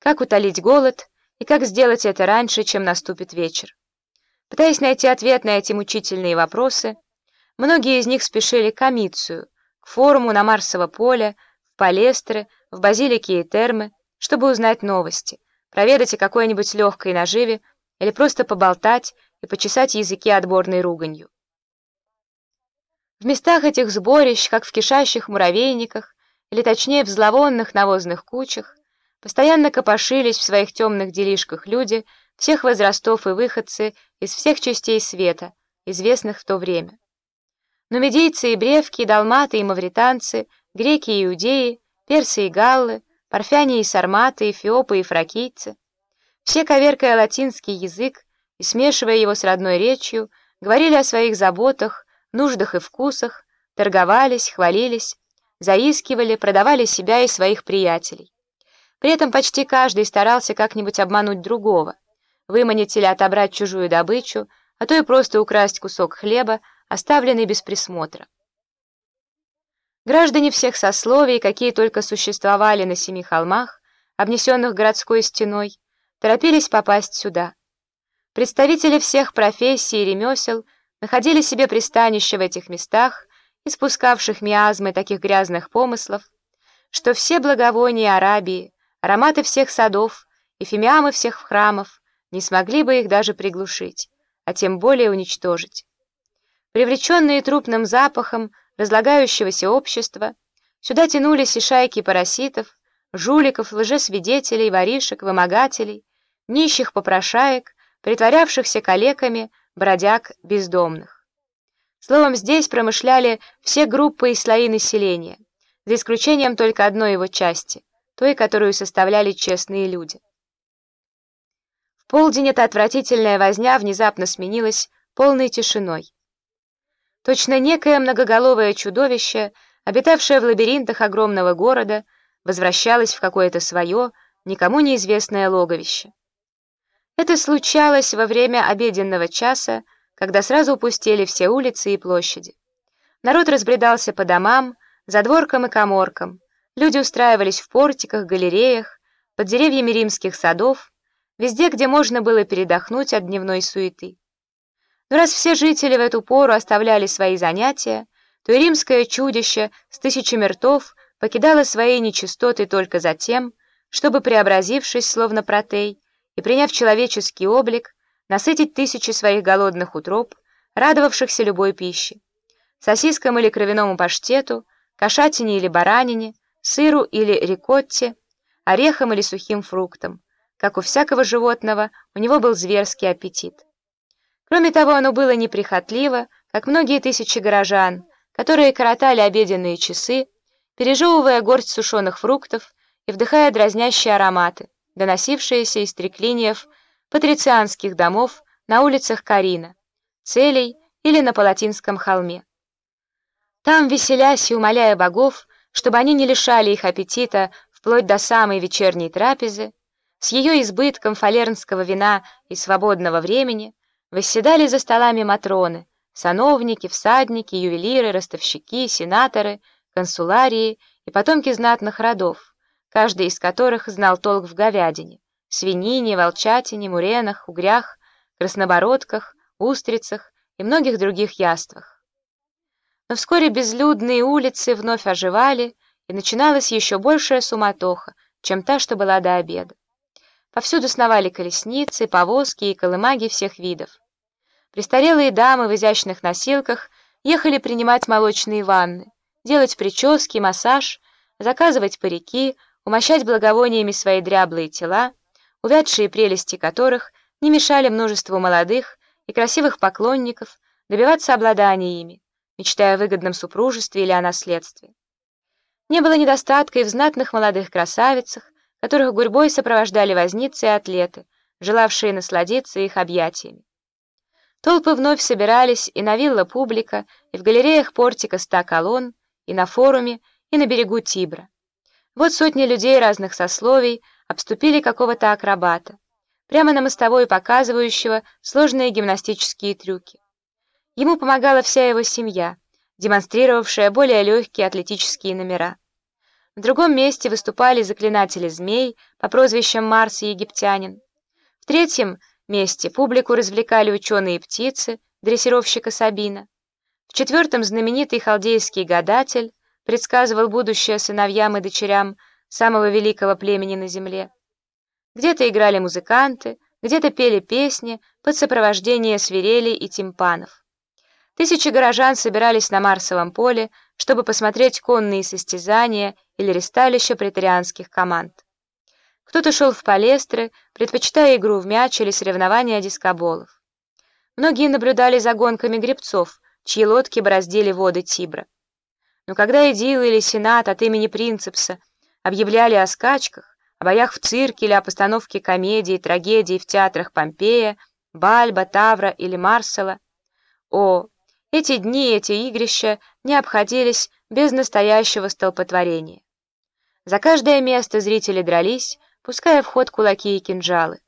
как утолить голод и как сделать это раньше, чем наступит вечер. Пытаясь найти ответ на эти мучительные вопросы, многие из них спешили к Амицию, к форуму на Марсово поле, в Палестры, в Базилике и Термы, чтобы узнать новости, проведать о какой-нибудь легкой наживе или просто поболтать и почесать языки отборной руганью. В местах этих сборищ, как в кишащих муравейниках, или точнее в зловонных навозных кучах, постоянно копошились в своих темных делишках люди всех возрастов и выходцы из всех частей света, известных в то время. Но медийцы и бревки, далматы и мавританцы, греки и иудеи, персы и галлы, парфяне и сарматы, эфиопы и фракийцы, все, коверкая латинский язык и смешивая его с родной речью, говорили о своих заботах, нуждах и вкусах, торговались, хвалились, заискивали, продавали себя и своих приятелей. При этом почти каждый старался как-нибудь обмануть другого, выманить или отобрать чужую добычу, а то и просто украсть кусок хлеба, оставленный без присмотра. Граждане всех сословий, какие только существовали на семи холмах, обнесенных городской стеной, торопились попасть сюда. Представители всех профессий и ремесел находили себе пристанище в этих местах, испускавших миазмы таких грязных помыслов, что все благовония Арабии, ароматы всех садов и фимиамы всех храмов не смогли бы их даже приглушить, а тем более уничтожить. Привлеченные трупным запахом разлагающегося общества, сюда тянулись и шайки параситов, жуликов, лжесвидетелей, воришек, вымогателей, нищих попрошаек, притворявшихся калеками, бродяг бездомных. Словом, здесь промышляли все группы и слои населения, за исключением только одной его части, той, которую составляли честные люди. В полдень эта отвратительная возня внезапно сменилась полной тишиной. Точно некое многоголовое чудовище, обитавшее в лабиринтах огромного города, возвращалось в какое-то свое, никому неизвестное логовище. Это случалось во время обеденного часа, когда сразу упустили все улицы и площади. Народ разбредался по домам, задворкам и коморкам, люди устраивались в портиках, галереях, под деревьями римских садов, везде, где можно было передохнуть от дневной суеты. Но раз все жители в эту пору оставляли свои занятия, то и римское чудище с тысячами ртов покидало свои нечистоты только за тем, чтобы, преобразившись, словно протей, и приняв человеческий облик, насытить тысячи своих голодных утроб, радовавшихся любой пище, сосискам или кровяному паштету, кошатине или баранине, сыру или рикотте, орехам или сухим фруктам. Как у всякого животного, у него был зверский аппетит. Кроме того, оно было неприхотливо, как многие тысячи горожан, которые коротали обеденные часы, пережевывая горсть сушеных фруктов и вдыхая дразнящие ароматы, доносившиеся из треклиниев патрицианских домов на улицах Карина, Целей или на Палатинском холме. Там, веселясь и умоляя богов, чтобы они не лишали их аппетита вплоть до самой вечерней трапезы, с ее избытком фалернского вина и свободного времени, восседали за столами матроны, сановники, всадники, ювелиры, ростовщики, сенаторы, консуларии и потомки знатных родов, каждый из которых знал толк в говядине, свинине, волчатине, муренах, угрях, краснобородках, устрицах и многих других яствах. Но вскоре безлюдные улицы вновь оживали, и начиналась еще большая суматоха, чем та, что была до обеда. Повсюду сновали колесницы, повозки и колымаги всех видов. Престарелые дамы в изящных носилках ехали принимать молочные ванны, делать прически, массаж, заказывать парики, умощать благовониями свои дряблые тела, увядшие прелести которых не мешали множеству молодых и красивых поклонников добиваться обладания ими, мечтая о выгодном супружестве или о наследстве. Не было недостатка и в знатных молодых красавицах, которых гурьбой сопровождали возницы и атлеты, желавшие насладиться их объятиями. Толпы вновь собирались и на вилла публика, и в галереях портика ста колонн, и на форуме, и на берегу Тибра. Вот сотни людей разных сословий обступили какого-то акробата, прямо на мостовой показывающего сложные гимнастические трюки. Ему помогала вся его семья, демонстрировавшая более легкие атлетические номера. В другом месте выступали заклинатели змей по прозвищам Марс и Египтянин. В третьем месте публику развлекали ученые птицы, дрессировщика Сабина. В четвертом знаменитый халдейский гадатель предсказывал будущее сыновьям и дочерям самого великого племени на земле. Где-то играли музыканты, где-то пели песни под сопровождение свирелей и тимпанов. Тысячи горожан собирались на Марсовом поле, чтобы посмотреть конные состязания или ресталища претарианских команд. Кто-то шел в палестры, предпочитая игру в мяч или соревнования дискоболов. Многие наблюдали за гонками гребцов, чьи лодки бороздили воды Тибра. Но когда Эдил или Сенат от имени Принцепса объявляли о скачках, о боях в цирке или о постановке комедии, трагедии в театрах Помпея, Бальба, Тавра или Марсела, о, эти дни, эти игрища не обходились без настоящего столпотворения. За каждое место зрители дрались, пуская в ход кулаки и кинжалы.